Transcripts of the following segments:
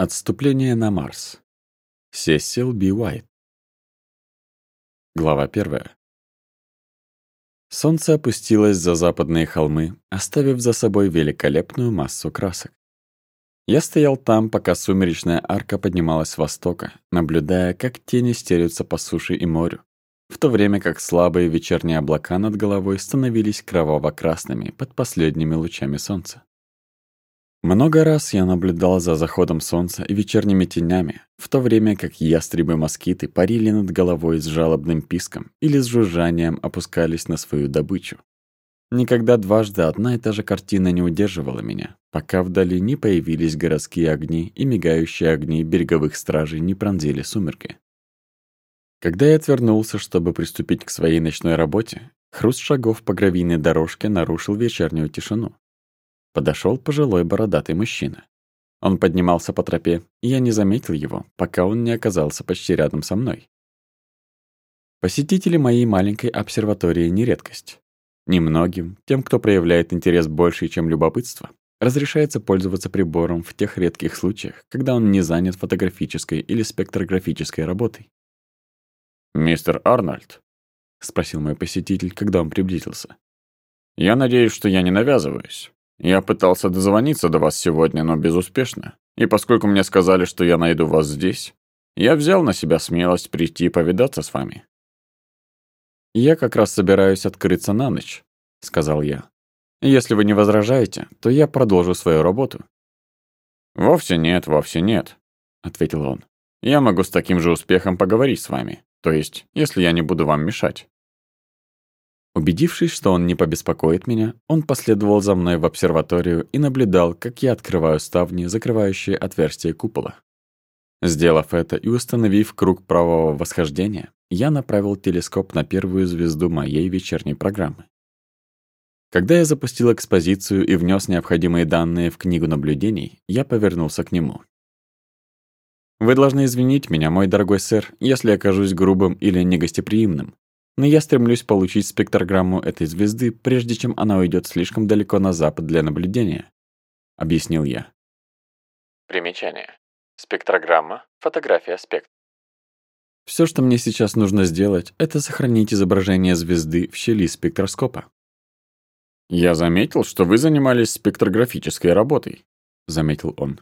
Отступление на Марс. Сесил Би Уайт. Глава первая. Солнце опустилось за западные холмы, оставив за собой великолепную массу красок. Я стоял там, пока сумеречная арка поднималась с востока, наблюдая, как тени стерются по суше и морю, в то время как слабые вечерние облака над головой становились кроваво-красными под последними лучами солнца. Много раз я наблюдала за заходом солнца и вечерними тенями, в то время как ястребы-москиты парили над головой с жалобным писком или с жужжанием опускались на свою добычу. Никогда дважды одна и та же картина не удерживала меня, пока вдали не появились городские огни и мигающие огни береговых стражей не пронзили сумерки. Когда я отвернулся, чтобы приступить к своей ночной работе, хруст шагов по гравийной дорожке нарушил вечернюю тишину подошел пожилой бородатый мужчина. Он поднимался по тропе, и я не заметил его, пока он не оказался почти рядом со мной. Посетители моей маленькой обсерватории не редкость. Немногим, тем, кто проявляет интерес больше, чем любопытство, разрешается пользоваться прибором в тех редких случаях, когда он не занят фотографической или спектрографической работой. «Мистер Арнольд?» — спросил мой посетитель, когда он приблизился. «Я надеюсь, что я не навязываюсь. Я пытался дозвониться до вас сегодня, но безуспешно. И поскольку мне сказали, что я найду вас здесь, я взял на себя смелость прийти и повидаться с вами. «Я как раз собираюсь открыться на ночь», — сказал я. «Если вы не возражаете, то я продолжу свою работу». «Вовсе нет, вовсе нет», — ответил он. «Я могу с таким же успехом поговорить с вами, то есть, если я не буду вам мешать». Убедившись, что он не побеспокоит меня, он последовал за мной в обсерваторию и наблюдал, как я открываю ставни, закрывающие отверстие купола. Сделав это и установив круг правого восхождения, я направил телескоп на первую звезду моей вечерней программы. Когда я запустил экспозицию и внес необходимые данные в книгу наблюдений, я повернулся к нему. «Вы должны извинить меня, мой дорогой сэр, если окажусь грубым или негостеприимным но я стремлюсь получить спектрограмму этой звезды, прежде чем она уйдет слишком далеко на запад для наблюдения», — объяснил я. Примечание. Спектрограмма — фотография спектр. Все, что мне сейчас нужно сделать, это сохранить изображение звезды в щели спектроскопа. «Я заметил, что вы занимались спектрографической работой», — заметил он.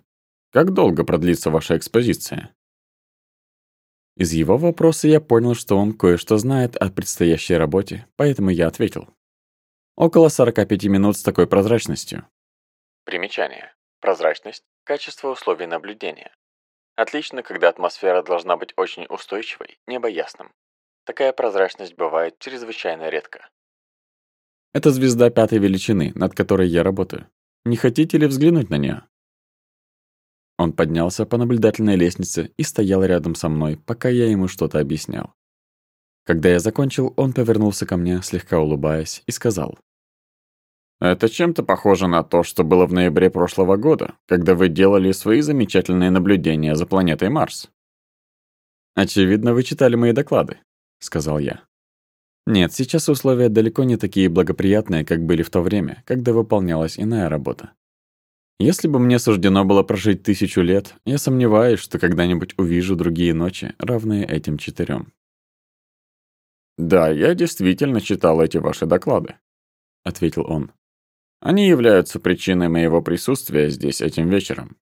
«Как долго продлится ваша экспозиция?» Из его вопроса я понял, что он кое-что знает о предстоящей работе, поэтому я ответил. Около 45 минут с такой прозрачностью. Примечание. Прозрачность – качество условий наблюдения. Отлично, когда атмосфера должна быть очень устойчивой, небо ясным. Такая прозрачность бывает чрезвычайно редко. Это звезда пятой величины, над которой я работаю. Не хотите ли взглянуть на нее? Он поднялся по наблюдательной лестнице и стоял рядом со мной, пока я ему что-то объяснял. Когда я закончил, он повернулся ко мне, слегка улыбаясь, и сказал. «Это чем-то похоже на то, что было в ноябре прошлого года, когда вы делали свои замечательные наблюдения за планетой Марс». «Очевидно, вы читали мои доклады», — сказал я. Нет, сейчас условия далеко не такие благоприятные, как были в то время, когда выполнялась иная работа. Если бы мне суждено было прожить тысячу лет, я сомневаюсь, что когда-нибудь увижу другие ночи, равные этим четырем. «Да, я действительно читал эти ваши доклады», — ответил он. «Они являются причиной моего присутствия здесь этим вечером.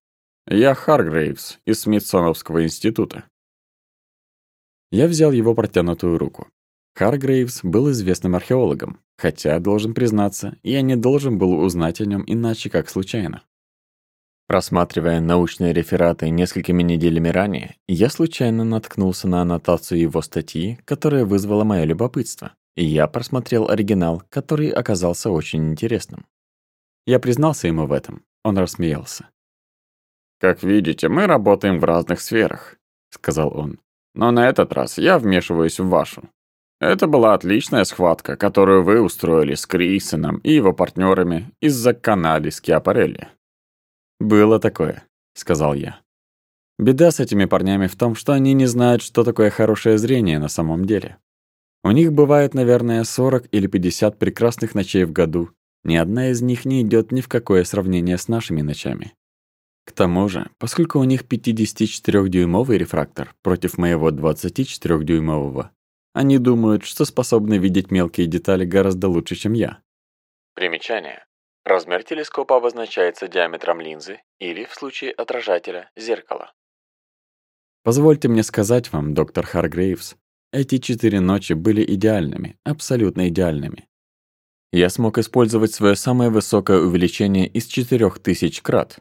Я Харгрейвс из Смитсоновского института». Я взял его протянутую руку. Харгрейвс был известным археологом, хотя, должен признаться, я не должен был узнать о нем иначе, как случайно. Просматривая научные рефераты несколькими неделями ранее, я случайно наткнулся на аннотацию его статьи, которая вызвала мое любопытство, и я просмотрел оригинал, который оказался очень интересным. Я признался ему в этом. Он рассмеялся. «Как видите, мы работаем в разных сферах», — сказал он. «Но на этот раз я вмешиваюсь в вашу. Это была отличная схватка, которую вы устроили с Крисоном и его партнерами из-за канали Скиапарелли. «Было такое», — сказал я. Беда с этими парнями в том, что они не знают, что такое хорошее зрение на самом деле. У них бывает, наверное, 40 или 50 прекрасных ночей в году. Ни одна из них не идет ни в какое сравнение с нашими ночами. К тому же, поскольку у них 54-дюймовый рефрактор против моего 24-дюймового, они думают, что способны видеть мелкие детали гораздо лучше, чем я. Примечание. Размер телескопа обозначается диаметром линзы или, в случае отражателя, зеркала. Позвольте мне сказать вам, доктор Харгрейвс, эти четыре ночи были идеальными, абсолютно идеальными. Я смог использовать свое самое высокое увеличение из 4000 крат,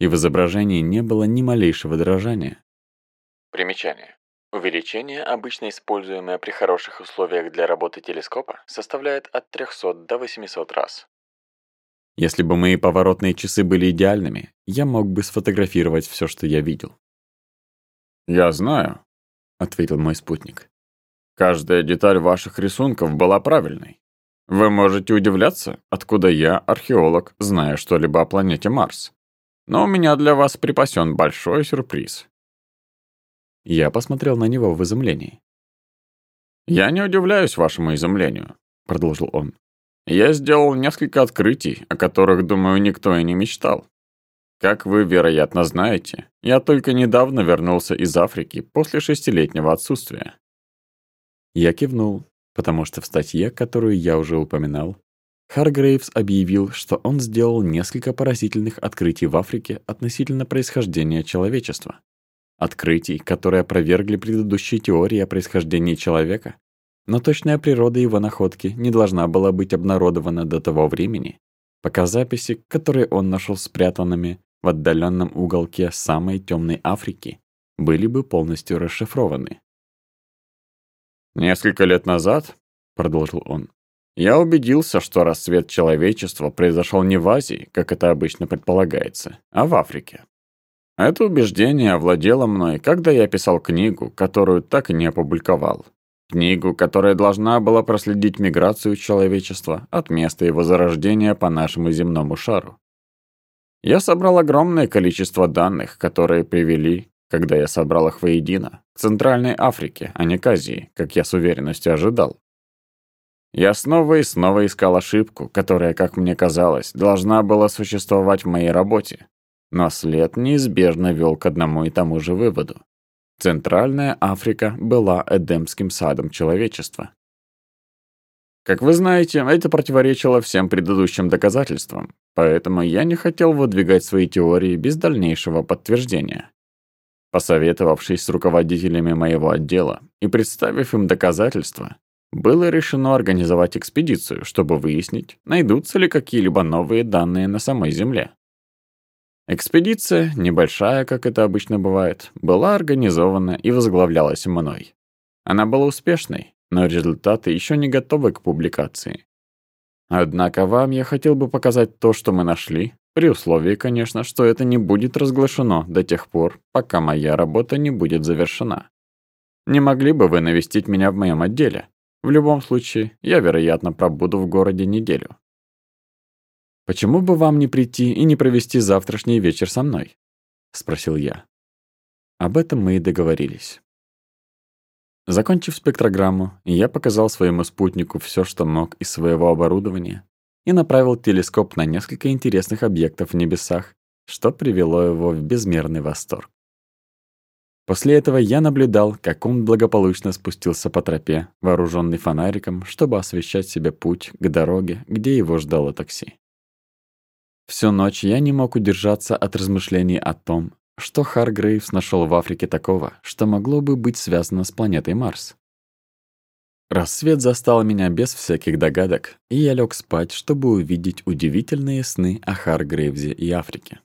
и в изображении не было ни малейшего дрожания. Примечание. Увеличение, обычно используемое при хороших условиях для работы телескопа, составляет от 300 до 800 раз. Если бы мои поворотные часы были идеальными, я мог бы сфотографировать все, что я видел. «Я знаю», — ответил мой спутник. «Каждая деталь ваших рисунков была правильной. Вы можете удивляться, откуда я, археолог, знаю что-либо о планете Марс. Но у меня для вас припасен большой сюрприз». Я посмотрел на него в изумлении. «Я не удивляюсь вашему изумлению», — продолжил он. Я сделал несколько открытий, о которых, думаю, никто и не мечтал. Как вы, вероятно, знаете, я только недавно вернулся из Африки после шестилетнего отсутствия. Я кивнул, потому что в статье, которую я уже упоминал, Харгрейвс объявил, что он сделал несколько поразительных открытий в Африке относительно происхождения человечества. Открытий, которые опровергли предыдущие теории о происхождении человека но точная природа его находки не должна была быть обнародована до того времени, пока записи, которые он нашел спрятанными в отдаленном уголке самой темной Африки, были бы полностью расшифрованы. «Несколько лет назад», — продолжил он, — «я убедился, что рассвет человечества произошел не в Азии, как это обычно предполагается, а в Африке. Это убеждение овладело мной, когда я писал книгу, которую так и не опубликовал, книгу, которая должна была проследить миграцию человечества от места его зарождения по нашему земному шару. Я собрал огромное количество данных, которые привели, когда я собрал их воедино, к Центральной Африке, а не к Азии, как я с уверенностью ожидал. Я снова и снова искал ошибку, которая, как мне казалось, должна была существовать в моей работе, но след неизбежно вел к одному и тому же выводу. Центральная Африка была эдемским садом человечества. Как вы знаете, это противоречило всем предыдущим доказательствам, поэтому я не хотел выдвигать свои теории без дальнейшего подтверждения. Посоветовавшись с руководителями моего отдела и представив им доказательства, было решено организовать экспедицию, чтобы выяснить, найдутся ли какие-либо новые данные на самой Земле. Экспедиция, небольшая, как это обычно бывает, была организована и возглавлялась мной. Она была успешной, но результаты еще не готовы к публикации. Однако вам я хотел бы показать то, что мы нашли, при условии, конечно, что это не будет разглашено до тех пор, пока моя работа не будет завершена. Не могли бы вы навестить меня в моем отделе? В любом случае, я, вероятно, пробуду в городе неделю. «Почему бы вам не прийти и не провести завтрашний вечер со мной?» — спросил я. Об этом мы и договорились. Закончив спектрограмму, я показал своему спутнику все, что мог из своего оборудования и направил телескоп на несколько интересных объектов в небесах, что привело его в безмерный восторг. После этого я наблюдал, как он благополучно спустился по тропе, вооруженный фонариком, чтобы освещать себе путь к дороге, где его ждало такси. Всю ночь я не мог удержаться от размышлений о том, что Харгрейвс нашел в Африке такого, что могло бы быть связано с планетой Марс. Рассвет застал меня без всяких догадок, и я лег спать, чтобы увидеть удивительные сны о Харгрейвзе и Африке.